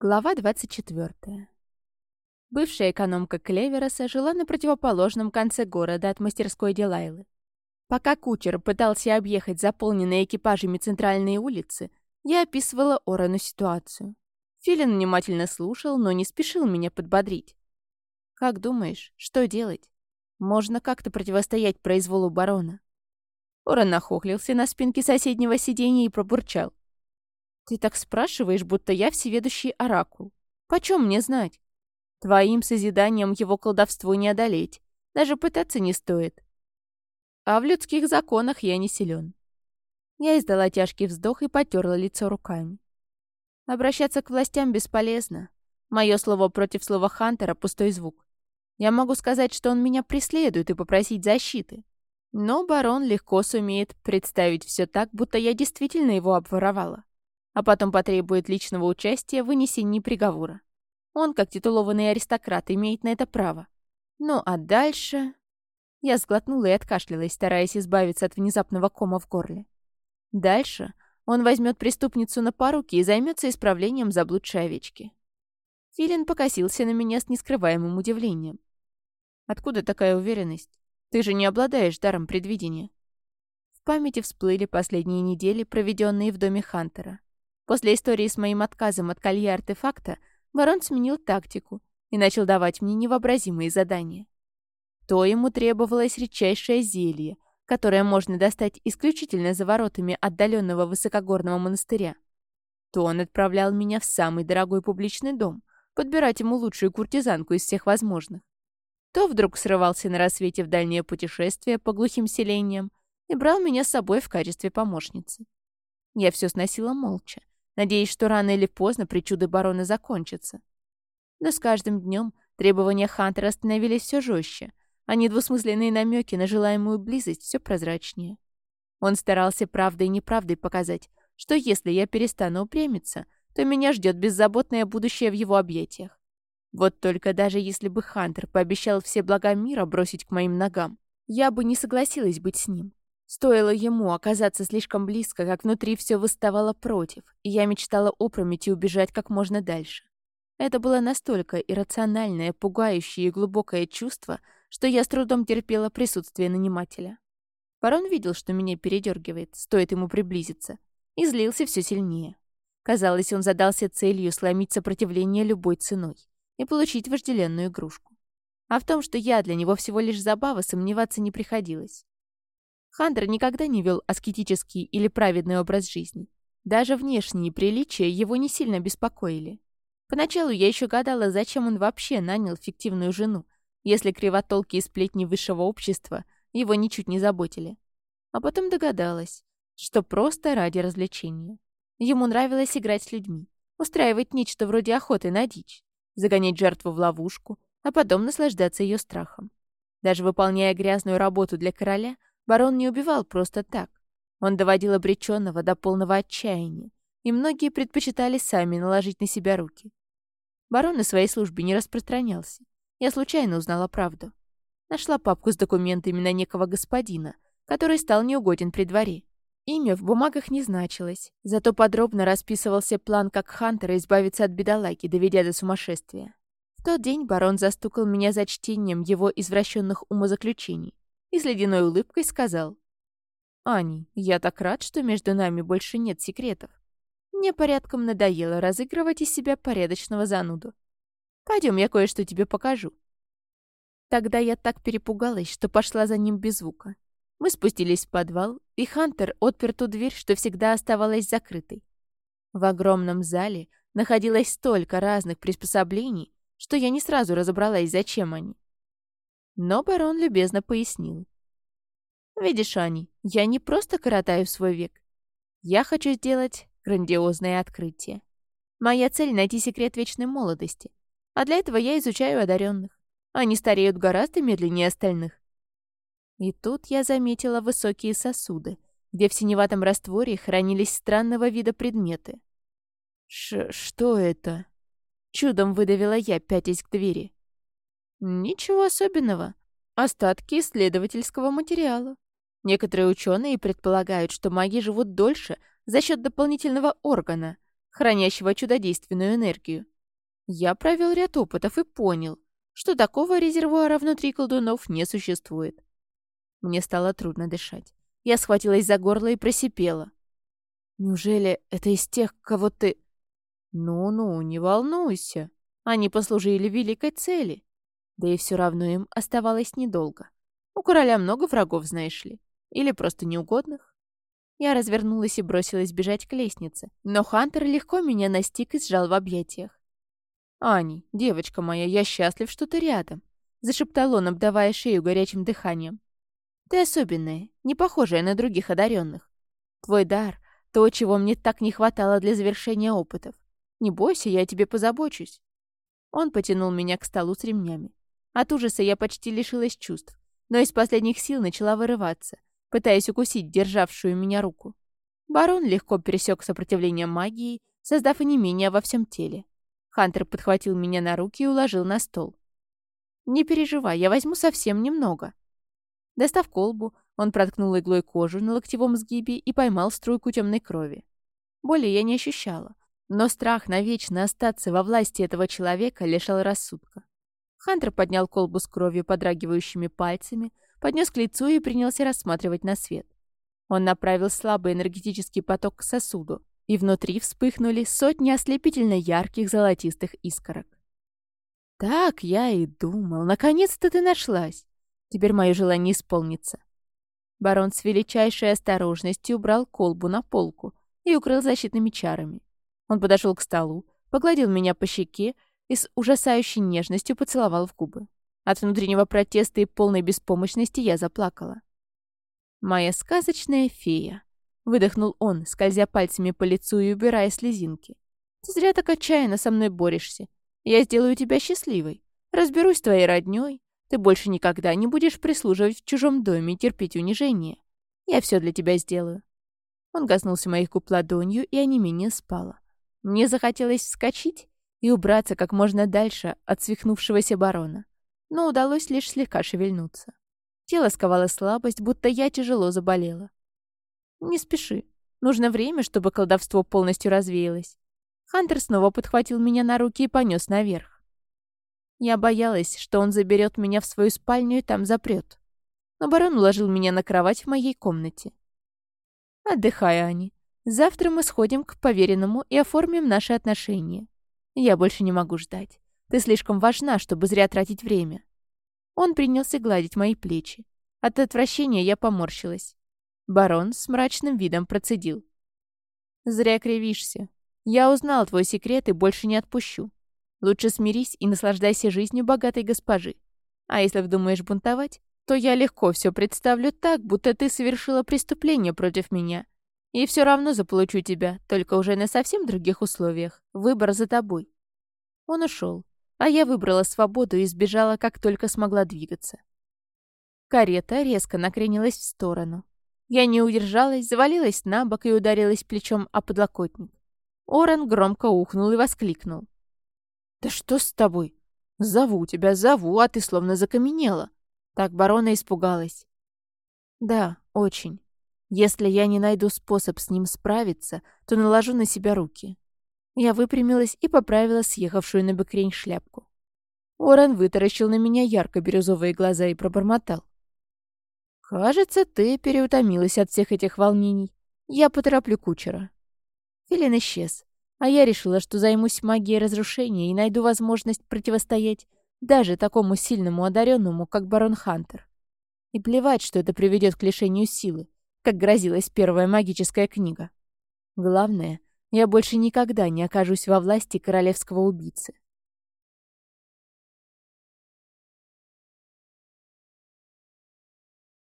Глава 24. Бывшая экономка Клевероса жила на противоположном конце города от мастерской Дилайлы. Пока кучер пытался объехать заполненные экипажами центральные улицы, я описывала Орану ситуацию. Филин внимательно слушал, но не спешил меня подбодрить. «Как думаешь, что делать? Можно как-то противостоять произволу барона?» Оран нахохлился на спинке соседнего сиденья и пробурчал. Ты так спрашиваешь, будто я всеведущий оракул. Почем мне знать? Твоим созиданием его колдовству не одолеть. Даже пытаться не стоит. А в людских законах я не силен. Я издала тяжкий вздох и потерла лицо руками. Обращаться к властям бесполезно. Мое слово против слова Хантера — пустой звук. Я могу сказать, что он меня преследует и попросить защиты. Но барон легко сумеет представить все так, будто я действительно его обворовала а потом потребует личного участия в вынесении приговора. Он, как титулованный аристократ, имеет на это право. Ну а дальше... Я сглотнула и откашлялась, стараясь избавиться от внезапного кома в горле. Дальше он возьмет преступницу на поруки и займется исправлением заблудшей овечки. Филин покосился на меня с нескрываемым удивлением. «Откуда такая уверенность? Ты же не обладаешь даром предвидения». В памяти всплыли последние недели, проведенные в доме Хантера. После истории с моим отказом от колье-артефакта барон сменил тактику и начал давать мне невообразимые задания. То ему требовалось редчайшее зелье, которое можно достать исключительно за воротами отдаленного высокогорного монастыря. То он отправлял меня в самый дорогой публичный дом, подбирать ему лучшую куртизанку из всех возможных. То вдруг срывался на рассвете в дальнее путешествие по глухим селениям и брал меня с собой в качестве помощницы. Я все сносила молча, надеясь, что рано или поздно причуды барона закончатся. Но с каждым днем требования Хантера становились все жестче, а недвусмысленные намеки на желаемую близость все прозрачнее. Он старался правдой и неправдой показать, что если я перестану упрямиться, то меня ждет беззаботное будущее в его объятиях. Вот только даже если бы Хантер пообещал все блага мира бросить к моим ногам, я бы не согласилась быть с ним. Стоило ему оказаться слишком близко, как внутри все выставало против, и я мечтала опрометью убежать как можно дальше. Это было настолько иррациональное, пугающее и глубокое чувство, что я с трудом терпела присутствие нанимателя. Барон видел, что меня передергивает, стоит ему приблизиться, и злился все сильнее. Казалось, он задался целью сломить сопротивление любой ценой и получить вожделенную игрушку. А в том, что я для него всего лишь забава, сомневаться не приходилось. Хантер никогда не вел аскетический или праведный образ жизни. Даже внешние приличия его не сильно беспокоили. Поначалу я еще гадала, зачем он вообще нанял фиктивную жену, если кривотолки и сплетни высшего общества его ничуть не заботили. А потом догадалась, что просто ради развлечения. Ему нравилось играть с людьми, устраивать нечто вроде охоты на дичь, загонять жертву в ловушку, а потом наслаждаться ее страхом. Даже выполняя грязную работу для короля, Барон не убивал просто так. Он доводил обреченного до полного отчаяния, и многие предпочитали сами наложить на себя руки. Барон на своей службе не распространялся. Я случайно узнала правду. Нашла папку с документами на некого господина, который стал неугоден при дворе. Имя в бумагах не значилось, зато подробно расписывался план, как Хантера избавиться от бедолаги, доведя до сумасшествия. В тот день барон застукал меня за чтением его извращенных умозаключений и с ледяной улыбкой сказал. «Ани, я так рад, что между нами больше нет секретов. Мне порядком надоело разыгрывать из себя порядочного зануду. Пойдем, я кое-что тебе покажу». Тогда я так перепугалась, что пошла за ним без звука. Мы спустились в подвал, и Хантер отпер ту дверь, что всегда оставалась закрытой. В огромном зале находилось столько разных приспособлений, что я не сразу разобралась, зачем они. Но барон любезно пояснил. «Видишь, Ани, я не просто коротаю свой век. Я хочу сделать грандиозное открытие. Моя цель — найти секрет вечной молодости. А для этого я изучаю одаренных. Они стареют гораздо медленнее остальных. И тут я заметила высокие сосуды, где в синеватом растворе хранились странного вида предметы. Ш «Что это?» Чудом выдавила я, пятясь к двери. Ничего особенного. Остатки исследовательского материала. Некоторые ученые предполагают, что маги живут дольше за счет дополнительного органа, хранящего чудодейственную энергию. Я провел ряд опытов и понял, что такого резервуара внутри колдунов не существует. Мне стало трудно дышать. Я схватилась за горло и просипела. «Неужели это из тех, кого ты...» «Ну-ну, не волнуйся. Они послужили великой цели. Да и все равно им оставалось недолго. У короля много врагов, знаешь ли. Или просто неугодных». Я развернулась и бросилась бежать к лестнице, но Хантер легко меня настиг и сжал в объятиях. «Ани, девочка моя, я счастлив, что ты рядом», — зашептал он, обдавая шею горячим дыханием. «Ты особенная, не похожая на других одаренных. Твой дар — то, чего мне так не хватало для завершения опытов. Не бойся, я о тебе позабочусь». Он потянул меня к столу с ремнями. От ужаса я почти лишилась чувств, но из последних сил начала вырываться, пытаясь укусить державшую меня руку. Барон легко пересек сопротивление магии, создав онемение во всем теле. Хантер подхватил меня на руки и уложил на стол. «Не переживай, я возьму совсем немного». Достав колбу, он проткнул иглой кожу на локтевом сгибе и поймал струйку темной крови. Боли я не ощущала, но страх навечно остаться во власти этого человека лишал рассудка. Хантер поднял колбу с кровью подрагивающими пальцами, поднес к лицу и принялся рассматривать на свет. Он направил слабый энергетический поток к сосуду, и внутри вспыхнули сотни ослепительно ярких золотистых искорок. «Так я и думал. Наконец-то ты нашлась. Теперь мое желание исполнится». Барон с величайшей осторожностью убрал колбу на полку и укрыл защитными чарами. Он подошел к столу, погладил меня по щеке и с ужасающей нежностью поцеловал в губы. От внутреннего протеста и полной беспомощности я заплакала. «Моя сказочная фея», Выдохнул он, скользя пальцами по лицу и убирая слезинки. «Ты зря так отчаянно со мной борешься. Я сделаю тебя счастливой. Разберусь с твоей роднёй. Ты больше никогда не будешь прислуживать в чужом доме и терпеть унижение. Я все для тебя сделаю». Он коснулся моих губ ладонью, и онемение спало. Мне захотелось вскочить и убраться как можно дальше от свихнувшегося барона. Но удалось лишь слегка шевельнуться. Тело сковало слабость, будто я тяжело заболела. «Не спеши. Нужно время, чтобы колдовство полностью развеялось». Хантер снова подхватил меня на руки и понес наверх. Я боялась, что он заберет меня в свою спальню и там запрет. Но барон уложил меня на кровать в моей комнате. «Отдыхай, Ани. Завтра мы сходим к поверенному и оформим наши отношения. Я больше не могу ждать. Ты слишком важна, чтобы зря тратить время». Он принялся гладить мои плечи. От отвращения я поморщилась. Барон с мрачным видом процедил. «Зря кривишься. Я узнал твой секрет и больше не отпущу. Лучше смирись и наслаждайся жизнью богатой госпожи. А если вдумаешь бунтовать, то я легко все представлю так, будто ты совершила преступление против меня. И все равно заполучу тебя, только уже на совсем других условиях. Выбор за тобой». Он ушел, а я выбрала свободу и сбежала, как только смогла двигаться. Карета резко накренилась в сторону. Я не удержалась, завалилась на бок и ударилась плечом о подлокотник. Орен громко ухнул и воскликнул. «Да что с тобой? Зову тебя, зову, а ты словно закаменела». Так барона испугалась. «Да, очень. Если я не найду способ с ним справиться, то наложу на себя руки». Я выпрямилась и поправила съехавшую на бекрень шляпку. Орен вытаращил на меня ярко-бирюзовые глаза и пробормотал. «Кажется, ты переутомилась от всех этих волнений. Я потороплю кучера». Филин исчез, а я решила, что займусь магией разрушения и найду возможность противостоять даже такому сильному одаренному, как барон Хантер. И плевать, что это приведет к лишению силы, как грозилась первая магическая книга. Главное, я больше никогда не окажусь во власти королевского убийцы.